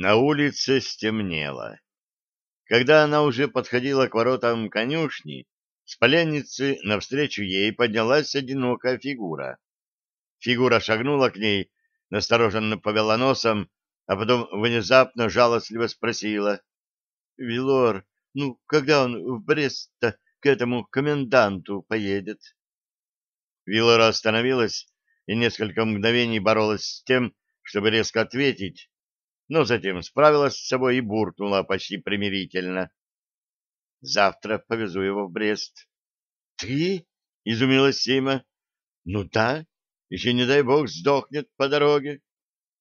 На улице стемнело. Когда она уже подходила к воротам конюшни, с поленницы навстречу ей поднялась одинокая фигура. Фигура шагнула к ней, настороженно повела носом, а потом внезапно жалостливо спросила. — Вилор, ну, когда он в Брест-то к этому коменданту поедет? Вилора остановилась и несколько мгновений боролась с тем, чтобы резко ответить, но затем справилась с собой и буркнула почти примирительно. — Завтра повезу его в Брест. — Ты? — изумилась Сима. — Ну да, еще не дай бог сдохнет по дороге.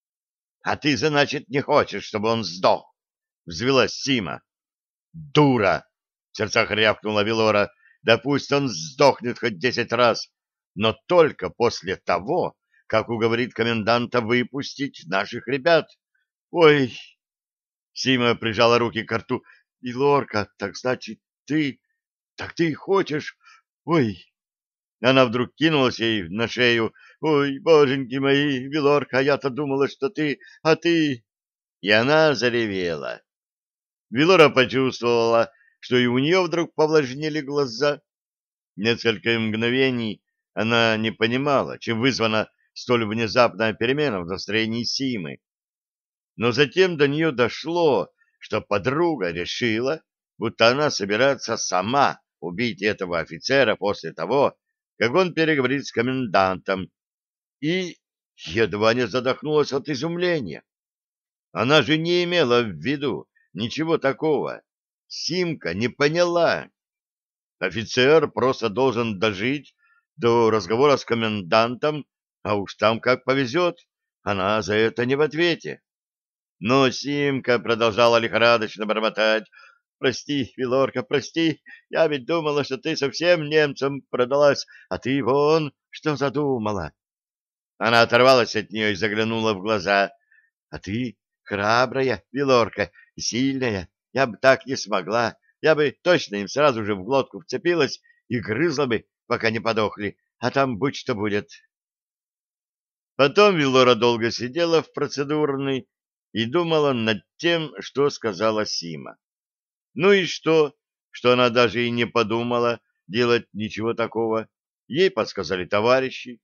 — А ты, значит, не хочешь, чтобы он сдох? — взвелась Сима. — Дура! — в сердцах рявкнула Вилора. — Да пусть он сдохнет хоть десять раз, но только после того, как уговорит коменданта выпустить наших ребят. Ой! Сима прижала руки к рту. Вилорка, так значит, ты... Так ты хочешь... Ой! Она вдруг кинулась ей на шею. Ой, боженьки мои, Вилорка, я-то думала, что ты... А ты... И она заревела. Вилора почувствовала, что и у нее вдруг повлажнели глаза. Несколько мгновений она не понимала, чем вызвана столь внезапная перемена в настроении Симы. Но затем до нее дошло, что подруга решила, будто она собирается сама убить этого офицера после того, как он переговорит с комендантом, и едва не задохнулась от изумления. Она же не имела в виду ничего такого. Симка не поняла. Офицер просто должен дожить до разговора с комендантом, а уж там как повезет, она за это не в ответе. Но Симка продолжала лихорадочно бормотать. «Прости, Вилорка, прости, я ведь думала, что ты совсем немцам продалась, а ты вон что задумала». Она оторвалась от нее и заглянула в глаза. «А ты храбрая, Вилорка, сильная. Я бы так не смогла. Я бы точно им сразу же в глотку вцепилась и грызла бы, пока не подохли, а там будь что будет». Потом Вилора долго сидела в процедурной и думала над тем, что сказала Сима. Ну и что, что она даже и не подумала делать ничего такого. Ей подсказали товарищи.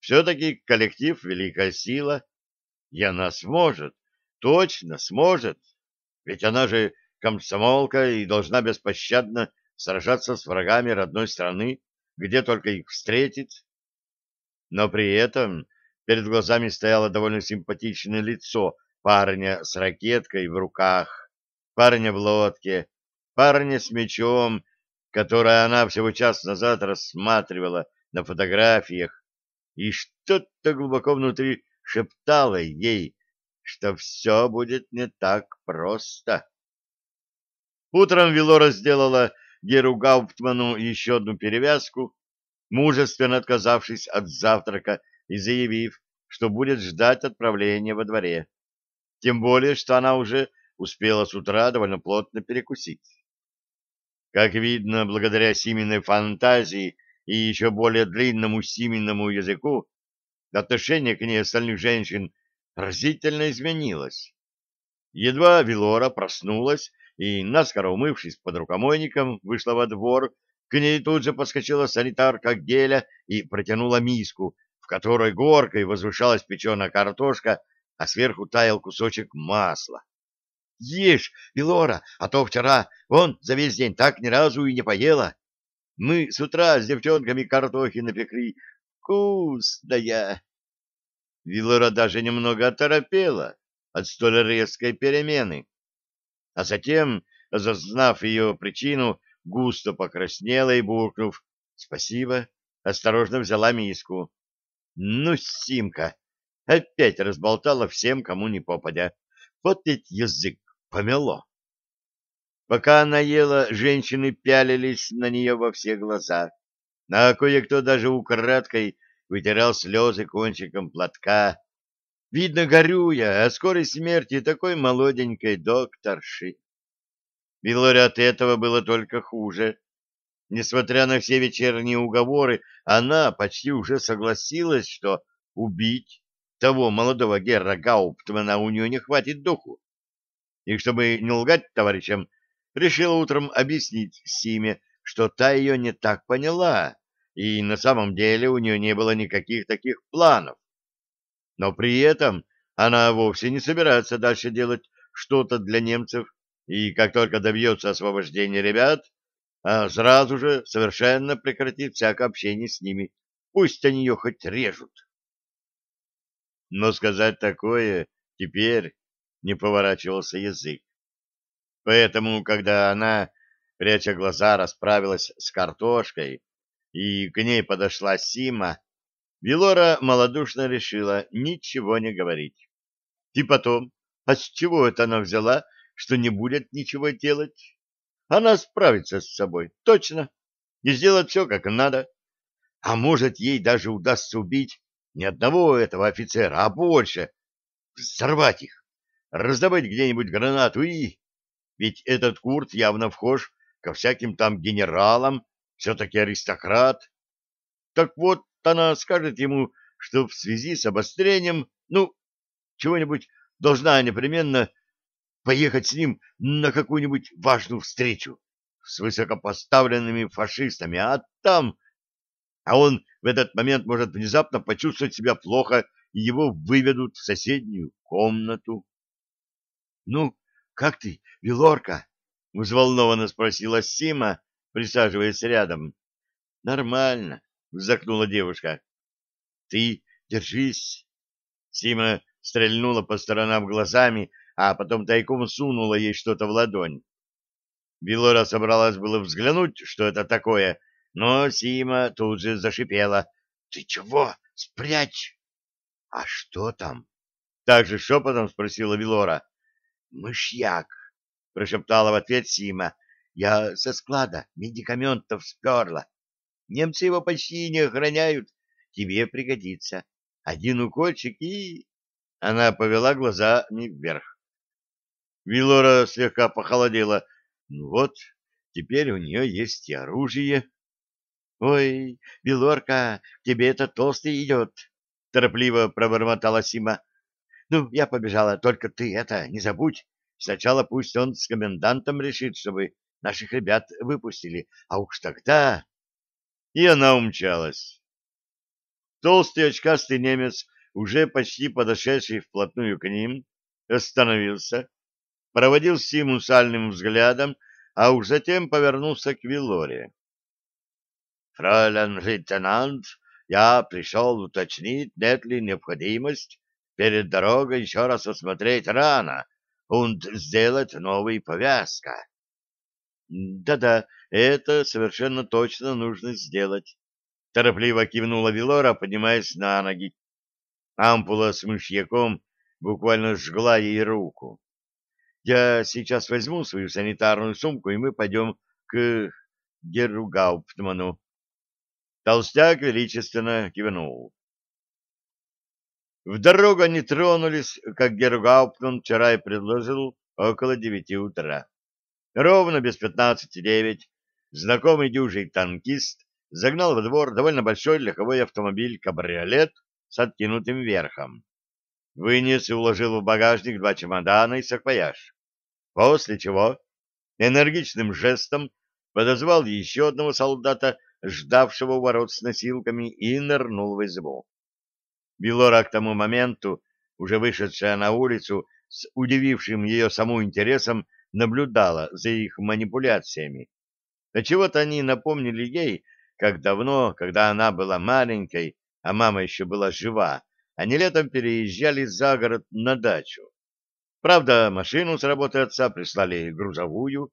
Все-таки коллектив — великая сила, и она сможет, точно сможет, ведь она же комсомолка и должна беспощадно сражаться с врагами родной страны, где только их встретит. Но при этом перед глазами стояло довольно симпатичное лицо парня с ракеткой в руках, парня в лодке, парня с мечом, которое она всего час назад рассматривала на фотографиях, и что-то глубоко внутри шептало ей, что все будет не так просто. Утром Вилора сделала Геру Гауптману еще одну перевязку, мужественно отказавшись от завтрака и заявив, что будет ждать отправления во дворе тем более, что она уже успела с утра довольно плотно перекусить. Как видно, благодаря Симиной фантазии и еще более длинному Симиному языку, отношение к ней остальных женщин разительно изменилось. Едва Вилора проснулась и, наскоро умывшись под рукомойником, вышла во двор, к ней тут же подскочила санитарка Геля и протянула миску, в которой горкой возвышалась печеная картошка а сверху таял кусочек масла. — Ешь, Белора, а то вчера вон за весь день так ни разу и не поела. Мы с утра с девчонками картохи напекли. Вкусная! Вилора даже немного оторопела от столь резкой перемены. А затем, зазнав ее причину, густо покраснела и, буркнув «Спасибо», осторожно взяла миску. «Ну, Симка, Опять разболтала всем, кому не попадя. Вот ведь язык помело. Пока она ела, женщины пялились на нее во все глаза. А кое-кто даже украдкой вытирал слезы кончиком платка. Видно, горюя о скорой смерти такой молоденькой докторши. Вилоре от этого было только хуже. Несмотря на все вечерние уговоры, она почти уже согласилась, что убить того молодого Герра Гауптмана у нее не хватит духу. и чтобы не лгать товарищам, решила утром объяснить Симе, что та ее не так поняла, и на самом деле у нее не было никаких таких планов. Но при этом она вовсе не собирается дальше делать что-то для немцев, и как только добьется освобождения ребят, а сразу же совершенно прекратит всякое общение с ними. Пусть они ее хоть режут. Но сказать такое теперь не поворачивался язык. Поэтому, когда она, пряча глаза, расправилась с картошкой, и к ней подошла Сима, Вилора малодушно решила ничего не говорить. И потом, а с чего это она взяла, что не будет ничего делать? Она справится с собой, точно, и сделает все, как надо. А может, ей даже удастся убить не одного этого офицера, а больше. Взорвать их, раздобыть где-нибудь гранату и... Ведь этот Курт явно вхож ко всяким там генералам, все-таки аристократ. Так вот, она скажет ему, что в связи с обострением, ну, чего-нибудь должна непременно поехать с ним на какую-нибудь важную встречу с высокопоставленными фашистами, а там... А он в этот момент может внезапно почувствовать себя плохо, и его выведут в соседнюю комнату. — Ну, как ты, Вилорка? — взволнованно спросила Сима, присаживаясь рядом. — Нормально, — вздохнула девушка. — Ты держись. Сима стрельнула по сторонам глазами, а потом тайком сунула ей что-то в ладонь. Вилора собралась было взглянуть, что это такое, но Сима тут же зашипела. — Ты чего? Спрячь! — А что там? — так же шепотом спросила Вилора. — Мышьяк, — прошептала в ответ Сима. — Я со склада медикаментов сперла. Немцы его почти не охраняют. Тебе пригодится. Один укольчик и... Она повела глазами вверх. Вилора слегка похолодела. Ну вот, теперь у нее есть и оружие. — Ой, Вилорка, тебе это толстый идет, — торопливо пробормотала Сима. — Ну, я побежала, только ты это, не забудь. Сначала пусть он с комендантом решит, чтобы наших ребят выпустили, а уж тогда... И она умчалась. Толстый очкастый немец, уже почти подошедший вплотную к ним, остановился, проводил Симу сальным взглядом, а уж затем повернулся к Вилоре. «Фройлен лейтенант, я пришел уточнить, нет ли необходимость перед дорогой еще раз осмотреть рана и сделать новый повязка». «Да-да, это совершенно точно нужно сделать», — торопливо кивнула Вилора, поднимаясь на ноги. Ампула с мышьяком буквально сжгла ей руку. Я сейчас возьму свою санитарную сумку, и мы пойдем к Геру Гауптману. Толстяк величественно кивнул. В дорогу они тронулись, как Геру Гауптман вчера и предложил, около девяти утра. Ровно без пятнадцати девять знакомый дюжий танкист загнал во двор довольно большой легковой автомобиль-кабриолет с откинутым верхом. Вынес и уложил в багажник два чемодана и саквояж после чего энергичным жестом подозвал еще одного солдата, ждавшего ворот с носилками, и нырнул в избу. Белора к тому моменту, уже вышедшая на улицу, с удивившим ее саму интересом, наблюдала за их манипуляциями. Отчего-то они напомнили ей, как давно, когда она была маленькой, а мама еще была жива, они летом переезжали за город на дачу. Правда, машину с работы отца прислали грузовую,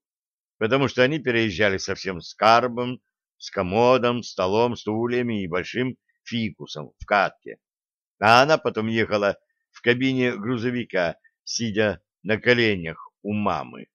потому что они переезжали совсем с карбом, с комодом, столом, стульями и большим фикусом в катке. А она потом ехала в кабине грузовика, сидя на коленях у мамы.